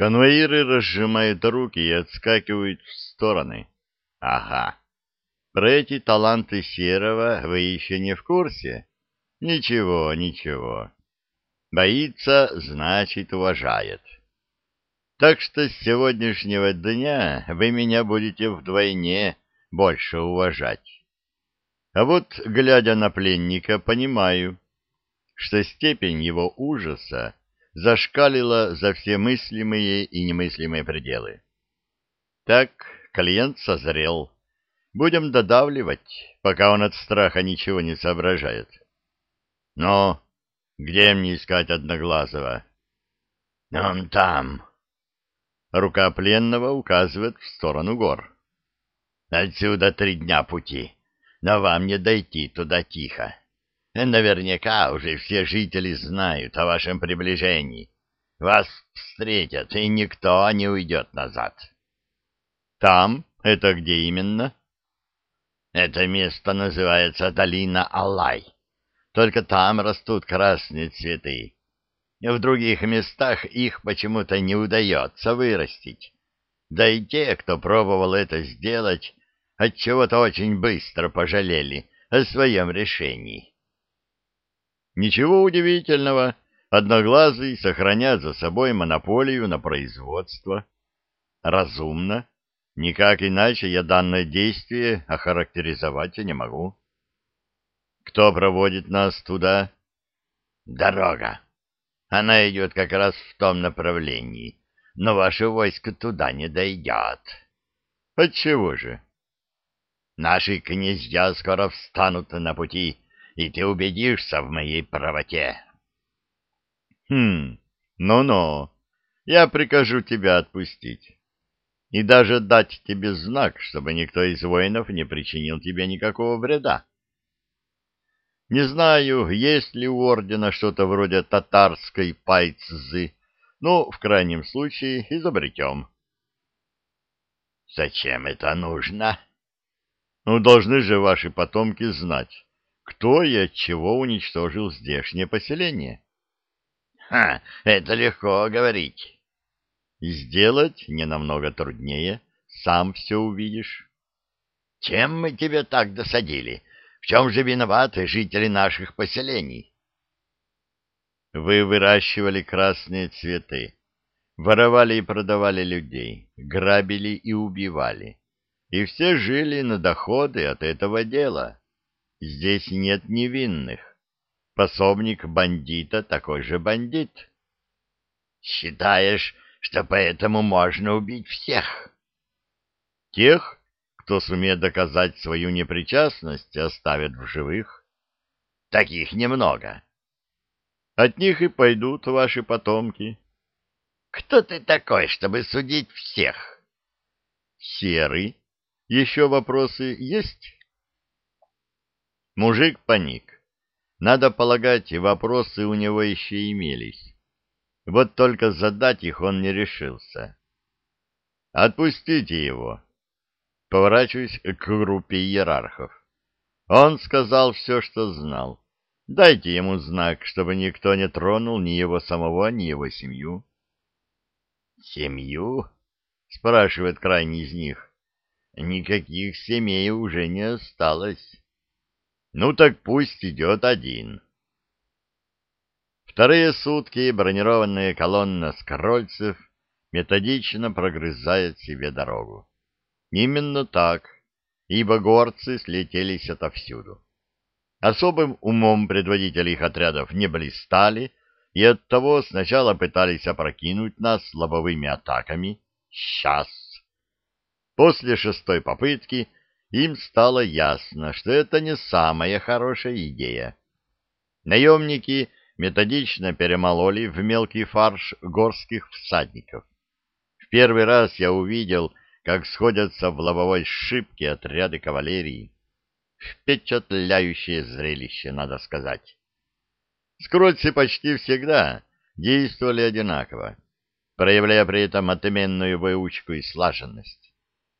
Конвоиры разжимают руки и отскакивают в стороны. Ага. Про эти таланты Серого вы еще не в курсе? Ничего, ничего. Боится, значит, уважает. Так что с сегодняшнего дня вы меня будете вдвойне больше уважать. А вот, глядя на пленника, понимаю, что степень его ужаса зашкалила за все мыслимые и немыслимые пределы. Так, клиент созрел. Будем додавливать, пока он от страха ничего не соображает. Но где мне искать Одноглазого? Он там. Рука пленного указывает в сторону гор. Отсюда три дня пути, но вам не дойти туда тихо. Наверняка уже все жители знают о вашем приближении. Вас встретят, и никто не уйдет назад. Там? Это где именно? Это место называется долина Алай. Только там растут красные цветы. В других местах их почему-то не удается вырастить. Да и те, кто пробовал это сделать, от чего то очень быстро пожалели о своем решении. Ничего удивительного, Одноглазый сохранят за собой монополию на производство. Разумно. Никак иначе я данное действие охарактеризовать не могу. Кто проводит нас туда? Дорога. Она идет как раз в том направлении, но ваше войско туда не дойдет. Отчего же? Наши князья скоро встанут на пути, и ты убедишься в моей правоте. Хм, ну-ну, я прикажу тебя отпустить. И даже дать тебе знак, чтобы никто из воинов не причинил тебе никакого вреда. Не знаю, есть ли у ордена что-то вроде татарской пайцзы, но в крайнем случае изобретем. Зачем это нужно? Ну, должны же ваши потомки знать, кто и от чего уничтожил здешнее поселение. Ха, это легко говорить. Сделать не намного труднее, сам все увидишь. Чем мы тебе так досадили? В чем же виноваты жители наших поселений? Вы выращивали красные цветы, воровали и продавали людей, грабили и убивали, и все жили на доходы от этого дела. Здесь нет невинных. Пособник бандита такой же бандит. Считаешь, что поэтому можно убить всех? Тех, кто сумеет доказать свою непричастность, оставят в живых. Таких немного. От них и пойдут ваши потомки. Кто ты такой, чтобы судить всех? Серый. Еще вопросы есть? Мужик паник. Надо полагать, вопросы у него еще имелись. Вот только задать их он не решился. «Отпустите его!» Поворачиваюсь к группе иерархов. Он сказал все, что знал. Дайте ему знак, чтобы никто не тронул ни его самого, ни его семью. «Семью?» — спрашивает крайний из них. «Никаких семей уже не осталось». Ну так пусть идет один. Вторые сутки бронированная колонна скорольцев методично прогрызает себе дорогу. Именно так, ибо горцы слетелись отовсюду. Особым умом предводители их отрядов не блистали, и оттого сначала пытались опрокинуть нас лобовыми атаками. Сейчас. После шестой попытки им стало ясно, что это не самая хорошая идея. Наемники методично перемололи в мелкий фарш горских всадников. В первый раз я увидел, как сходятся в лобовой шибке отряды кавалерии. Впечатляющее зрелище, надо сказать. Скротцы почти всегда действовали одинаково, проявляя при этом отменную выучку и слаженность.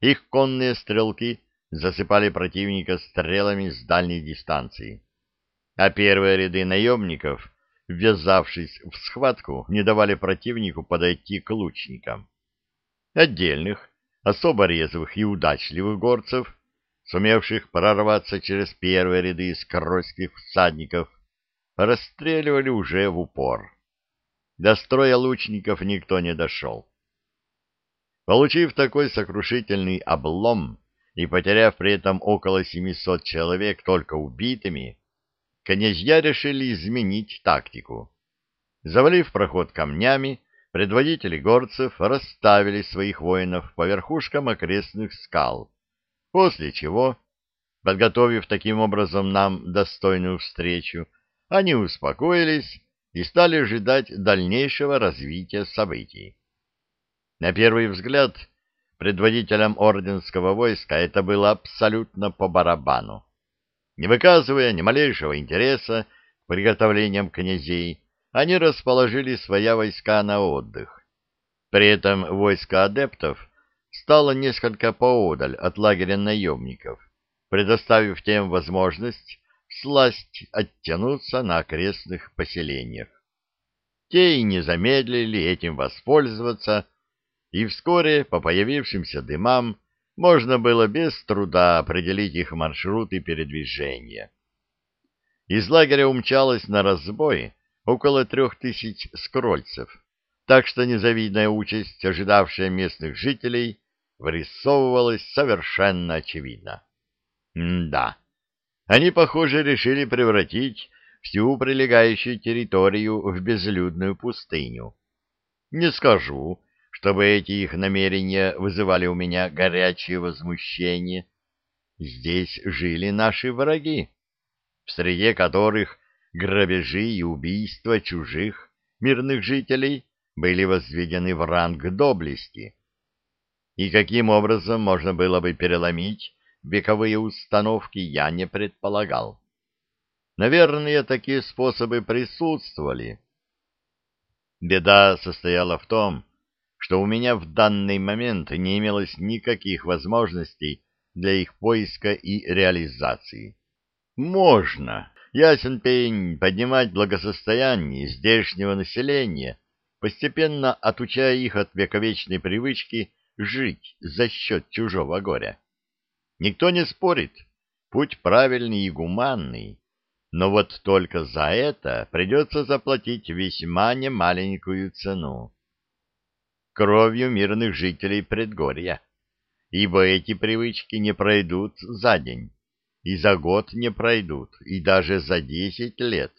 Их конные стрелки засыпали противника стрелами с дальней дистанции. А первые ряды наемников ввязавшись в схватку, не давали противнику подойти к лучникам. Отдельных, особо резвых и удачливых горцев, сумевших прорваться через первые ряды скоройских всадников, расстреливали уже в упор. До строя лучников никто не дошел. Получив такой сокрушительный облом и потеряв при этом около 700 человек только убитыми, князья решили изменить тактику. Завалив проход камнями, предводители горцев расставили своих воинов по верхушкам окрестных скал, после чего, подготовив таким образом нам достойную встречу, они успокоились и стали ожидать дальнейшего развития событий. На первый взгляд, предводителям орденского войска это было абсолютно по барабану. Не выказывая ни малейшего интереса к приготовлениям князей, они расположили свои войска на отдых. При этом войско адептов стало несколько поодаль от лагеря наемников, предоставив тем возможность сласть оттянуться на окрестных поселениях. Те и не замедлили этим воспользоваться, и вскоре по появившимся дымам можно было без труда определить их маршруты передвижения. Из лагеря умчалось на разбой около трех тысяч скрольцев, так что незавидная участь, ожидавшая местных жителей, вырисовывалась совершенно очевидно. Да, они, похоже, решили превратить всю прилегающую территорию в безлюдную пустыню. Не скажу, чтобы эти их намерения вызывали у меня горячее возмущение. Здесь жили наши враги, в среде которых грабежи и убийства чужих мирных жителей были возведены в ранг доблести. И каким образом можно было бы переломить вековые установки, я не предполагал. Наверное, такие способы присутствовали. Беда состояла в том, что у меня в данный момент не имелось никаких возможностей для их поиска и реализации. Можно, ясен пень, поднимать благосостояние здешнего населения, постепенно отучая их от вековечной привычки жить за счет чужого горя. Никто не спорит, путь правильный и гуманный, но вот только за это придется заплатить весьма немаленькую цену. Кровью мирных жителей предгорья, ибо эти привычки не пройдут за день, и за год не пройдут, и даже за десять лет.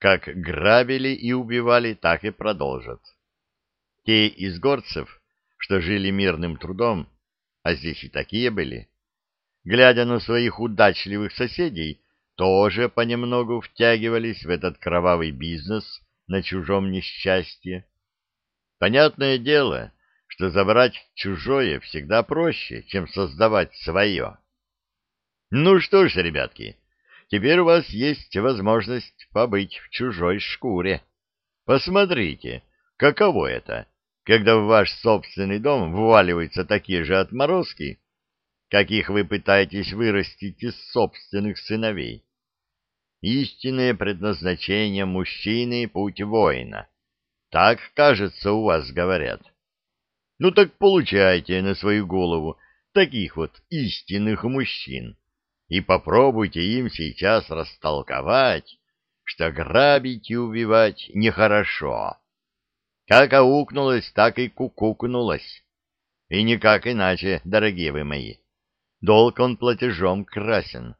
Как грабили и убивали, так и продолжат. Те из горцев, что жили мирным трудом, а здесь и такие были, глядя на своих удачливых соседей, тоже понемногу втягивались в этот кровавый бизнес на чужом несчастье. Понятное дело, что забрать чужое всегда проще, чем создавать свое. Ну что ж, ребятки, теперь у вас есть возможность побыть в чужой шкуре. Посмотрите, каково это, когда в ваш собственный дом вваливаются такие же отморозки, каких вы пытаетесь вырастить из собственных сыновей. Истинное предназначение мужчины — путь воина. Так, кажется, у вас говорят. Ну так получайте на свою голову таких вот истинных мужчин и попробуйте им сейчас растолковать, что грабить и убивать нехорошо. Как аукнулось, так и кукукнулось. И никак иначе, дорогие вы мои долг он платежом красен.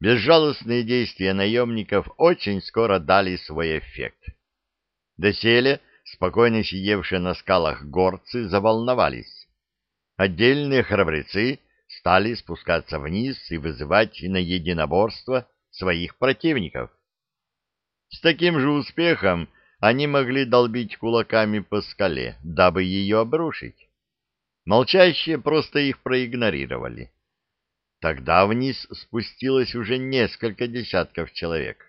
Безжалостные действия наемников очень скоро дали свой эффект. Доселе спокойно сидевшие на скалах горцы заволновались. Отдельные храбрецы стали спускаться вниз и вызывать на единоборство своих противников. С таким же успехом они могли долбить кулаками по скале, дабы ее обрушить. Молчащие просто их проигнорировали. Тогда вниз спустилось уже несколько десятков человек.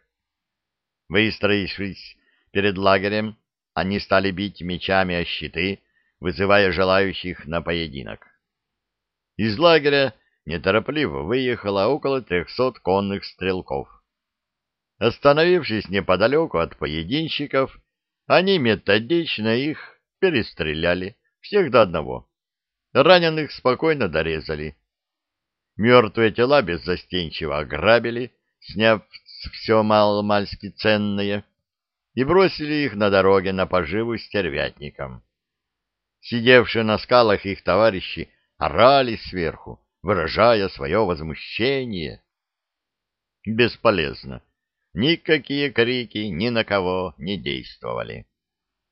Выстроившись перед лагерем, они стали бить мечами о щиты, вызывая желающих на поединок. Из лагеря неторопливо выехало около трехсот конных стрелков. Остановившись неподалеку от поединщиков, они методично их перестреляли, всех до одного. Раненых спокойно дорезали. Мертвые тела беззастенчиво ограбили, сняв все маломальски ценное, и бросили их на дороге на поживу стервятникам. Сидевшие на скалах их товарищи орали сверху, выражая свое возмущение. Бесполезно. Никакие крики ни на кого не действовали.